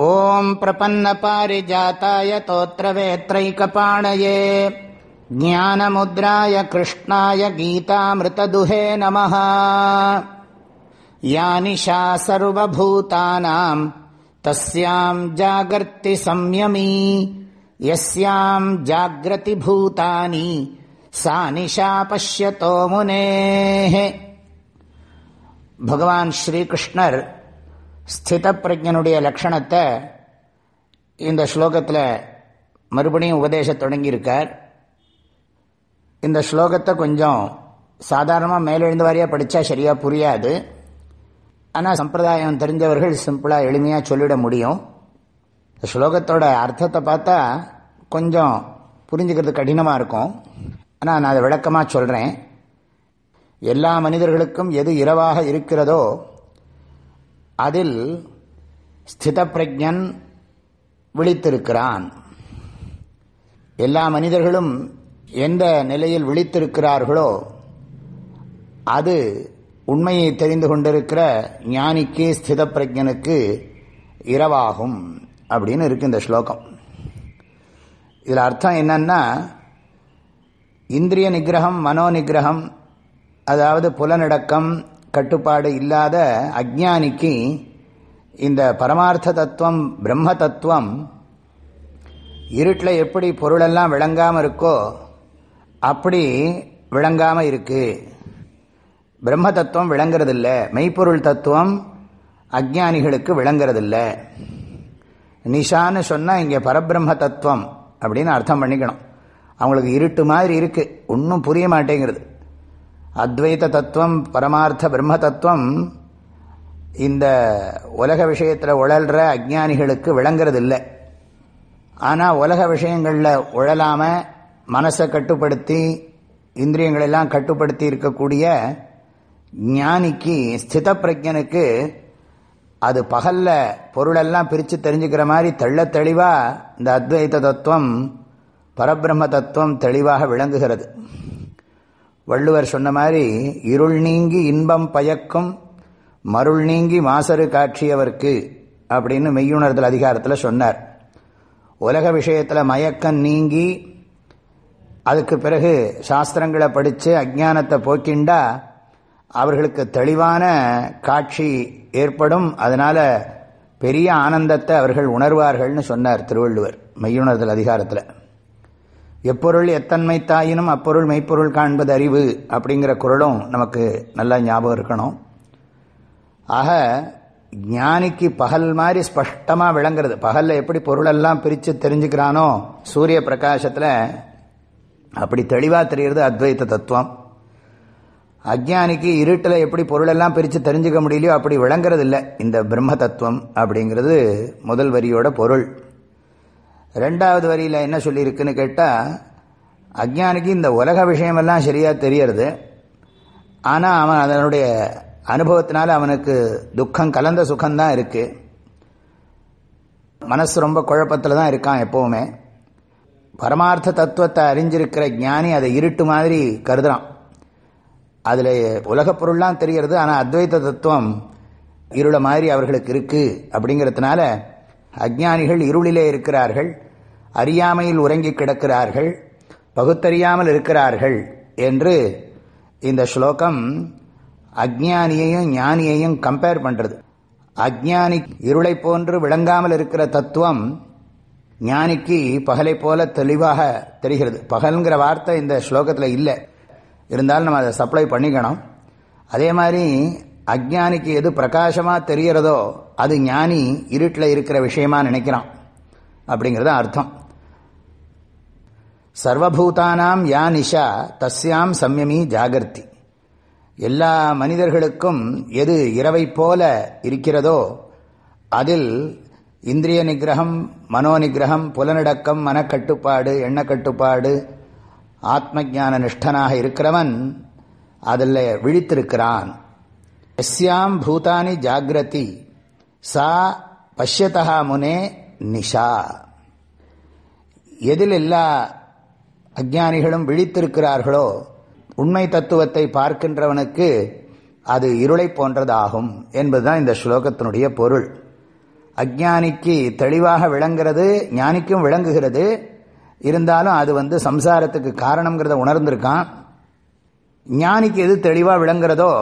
ॐ प्रपन्नपारिजाताय तोत्रवेत्रैकपाणये ज्ञानमुद्राय कृष्णाय गीतामृतदुहे नमः। या निशा सर्वभूतानाम् तस्याम् जागर्ति संयमी यस्याम् जाग्रति भूतानि सा निशा पश्यतो मुनेः। भगवान् श्रीकृष्णर् ஸ்தித பிரஜனுடைய லட்சணத்தை இந்த ஸ்லோகத்தில் மறுபடியும் உபதேச தொடங்கியிருக்கார். இந்த ஸ்லோகத்தை கொஞ்சம் சாதாரணமாக மேலெழுந்து வாரியாக படித்தா சரியாக புரியாது. ஆனால் சம்பிரதாயம் தெரிஞ்சவர்கள் சிம்பிளாக எளிமையாக சொல்லிட முடியும். இந்த ஸ்லோகத்தோட அர்த்தத்தை பார்த்தா கொஞ்சம் புரிஞ்சுக்கிறது கடினமாக இருக்கும். ஆனால் நான் அதை விளக்கமாக சொல்கிறேன் எல்லா மனிதர்களுக்கும் எது இரவாக இருக்கிறதோ அதில் ஸ்தித பிரஜன் விழித்திருக்கிறான். எல்லா மனிதர்களும் எந்த நிலையில் விழித்திருக்கிறார்களோ அது உண்மையை தெரிந்து கொண்டிருக்கிற ஞானிக்கு ஸ்தித பிரஜனுக்கு இரவாகும் அப்படின்னு இருக்கு இந்த ஸ்லோகம். இதில் அர்த்தம் என்னன்னா இந்திரிய நிகிரகம் மனோ நிகிரகம் அதாவது புலனடக்கம் கட்டுப்பாடு இல்லாத அஜானிக்கு இந்த பரமார்த்த தத்துவம் பிரம்ம தத்துவம் இருட்டில் எப்படி பொருளெல்லாம் விளங்காமல் இருக்கோ அப்படி விளங்காமல் இருக்குது பிரம்ம தத்துவம் விளங்குறதில்ல. மெய்ப்பொருள் தத்துவம் அஜானிகளுக்கு விளங்குறதில்ல. நிஷான்னு சொன்னால் இங்கே பரபிரம்ம தத்துவம் அப்படின்னு அர்த்தம் பண்ணிக்கணும். அவங்களுக்கு இருட்டு மாதிரி இருக்குது ஒன்றும் புரிய மாட்டேங்கிறது. அத்வைத தத்துவம் பரமார்த்த பிரம்ம தத்துவம் இந்த உலக விஷயத்தில் உழல்ற அஜானிகளுக்கு விளங்குறது இல்லை ஆனால் உலக விஷயங்களில் உழலாமல் மனசை கட்டுப்படுத்தி இந்திரியங்களெல்லாம் கட்டுப்படுத்தி இருக்கக்கூடிய ஞானிக்கு ஸ்தித பிரஜனுக்கு அது பகல்ல பொருளெல்லாம் பிரித்து தெரிஞ்சுக்கிற மாதிரி தெள்ள தெளிவாக இந்த அத்வைத தத்துவம் பரபிரம்ம தத்துவம் தெளிவாக விளங்குகிறது. வள்ளுவர் சொன்ன மாதிரி இருள் நீங்கி இன்பம் பயக்கும் மருள் நீங்கி மாசரு காட்சியவர்க்கு அப்படின்னு மெய்யுணர்தல் அதிகாரத்தில் சொன்னார். உலக விஷயத்தில் மயக்கம் நீங்கி அதுக்கு பிறகு சாஸ்திரங்களை படித்து அஜானத்தை போக்கிண்டா அவர்களுக்கு தெளிவான காட்சி ஏற்படும். அதனால் பெரிய ஆனந்தத்தை அவர்கள் உணர்வார்கள்னு சொன்னார் திருவள்ளுவர் மெய்யுணர்தல் அதிகாரத்தில். எப்பொருள் எத்தன்மை தாயினும் அப்பொருள் மெய்ப்பொருள் காண்பது அறிவு அப்படிங்கிற குரலும் நமக்கு நல்லா ஞாபகம் இருக்கணும். ஆக ஞானிக்கு பகல் மாதிரி ஸ்பஷ்டமாக விளங்குறது. பகலில் எப்படி பொருளெல்லாம் பிரித்து தெரிஞ்சுக்கிறானோ சூரிய பிரகாசத்தில் அப்படி தெளிவாக தெரிகிறது அத்வைத்த தத்துவம். அஜ்ஞானிக்கு இருட்டில் எப்படி பொருளெல்லாம் பிரித்து தெரிஞ்சுக்க முடியலையோ அப்படி விளங்குறது இல்லை இந்த பிரம்ம தத்துவம் அப்படிங்கிறது முதல் வரியோட பொருள். ரெண்டாவது வரியில் என்ன சொல்லியிருக்குன்னு கேட்டால் அக்ஞானிக்கு இந்த உலக விஷயமெல்லாம் சரியாக தெரியறது. ஆனால் அவன் அதனுடைய அனுபவத்தினால அவனுக்கு துக்கம் கலந்த சுகம்தான் இருக்குது மனசு ரொம்ப குழப்பத்தில் தான் இருக்கான் எப்போவுமே. பரமார்த்த தத்துவத்தை அறிஞ்சிருக்கிற ஞானி அதை இருட்டு மாதிரி கருதுறான். அதில் உலகப் பொருள்லாம் தெரியறது ஆனால் அத்வைத தத்துவம் இருள மாதிரி அவர்களுக்கு இருக்குது அப்படிங்கிறதுனால அஜானிகள் இருளிலே இருக்கிறார்கள் அறியாமையில் உறங்கி கிடக்கிறார்கள் பகுத்தறியாமல் இருக்கிறார்கள் என்று இந்த ஸ்லோகம் அஜானியையும் ஞானியையும் கம்பேர் பண்ணுறது அஜானி இருளை போன்று விளங்காமல் இருக்கிற தத்துவம் ஞானிக்கு பகலை போல தெளிவாக தெரிகிறது. பகல்ங்கிற வார்த்தை இந்த ஸ்லோகத்தில் இல்லை. இருந்தாலும் நம்ம அதை சப்ளை பண்ணிக்கணும். அதே மாதிரி அஜானிக்கு எது பிரகாசமாக தெரிகிறதோ அது ஞானி இருட்டில் இருக்கிற விஷயமா நினைக்கிறான். அப்படிங்கிறது அர்த்தம். சர்வபூதானாம் யா நிஷா தஸ்யாம் சம்யமி ஜாகர்த்தி. எல்லா மனிதர்களுக்கும் எது இரவை போல இருக்கிறதோ அதில் இந்திரிய நிகிரகம் மனோ நிகிரகம் புலனடக்கம் மனக்கட்டுப்பாடு எண்ணக்கட்டுப்பாடு ஆத்ம ஜான நிஷ்டனாக இருக்கிறவன் அதில் விழித்திருக்கிறான். எஸ்யாம் பூதானி ஜாகிரதி. சா பஷ்யதா முனே நிஷா. எதில் எல்லா அஜானிகளும் விழித்திருக்கிறார்களோ உண்மை தத்துவத்தை பார்க்கின்றவனுக்கு அது இருளை போன்றதாகும் என்பதுதான் இந்த ஸ்லோகத்தினுடைய பொருள். அஜானிக்கு தெளிவாக விளங்குறது ஞானிக்கும் விளங்குகிறது. இருந்தாலும் அது வந்து சம்சாரத்துக்கு காரணங்கிறத உணர்ந்திருக்கான். ஞானிக்கு எது தெளிவாக விளங்குறதோ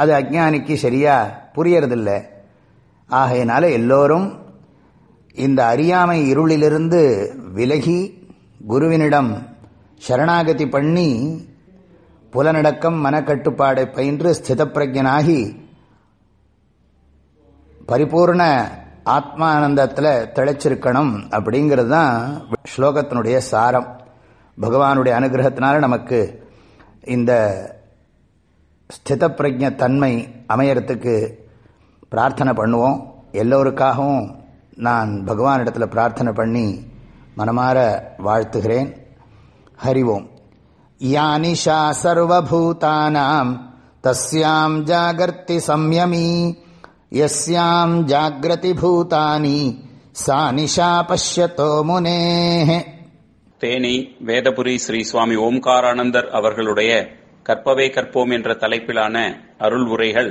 அது அஜானிக்கு சரியாக புரியறதில்லை. ஆகையினால எல்லோரும் இந்த அறியாமை இருளிலிருந்து விலகி குருவினிடம் சரணாகதி பண்ணி புலநடக்கம் மனக்கட்டுப்பாடை பயின்று ஸ்திதப்பிரஜனாகி பரிபூர்ண ஆத்மானந்தத்தில் திளைச்சிருக்கணும் அப்படிங்கிறது தான் ஸ்லோகத்தினுடைய சாரம். பகவானுடைய அனுகிரகத்தினால நமக்கு இந்த ஸ்தித பிரஜ தன்மை அமையறதுக்கு பிரார்த்தனை பண்ணுவோம். எல்லோருக்காகவும் நான் பகவானிடத்தில் பிரார்த்தனை பண்ணி மனமாற வாழ்த்துகிறேன். ஹரிவோம் யானிஷா சர்வபூதானாம் தஸ்யாம் ஜாகர்த்தி சம்யமி யஸ்யாம் ஜாகிரதி பூதானி சா நிஷா பஷ்யத்தோ முனே. தேனி வேதபுரி ஸ்ரீ சுவாமி ஓம்காரானந்தர் அவர்களுடைய கற்பவே கற்போம் என்ற தலைப்பிலான அருள் உரைகள்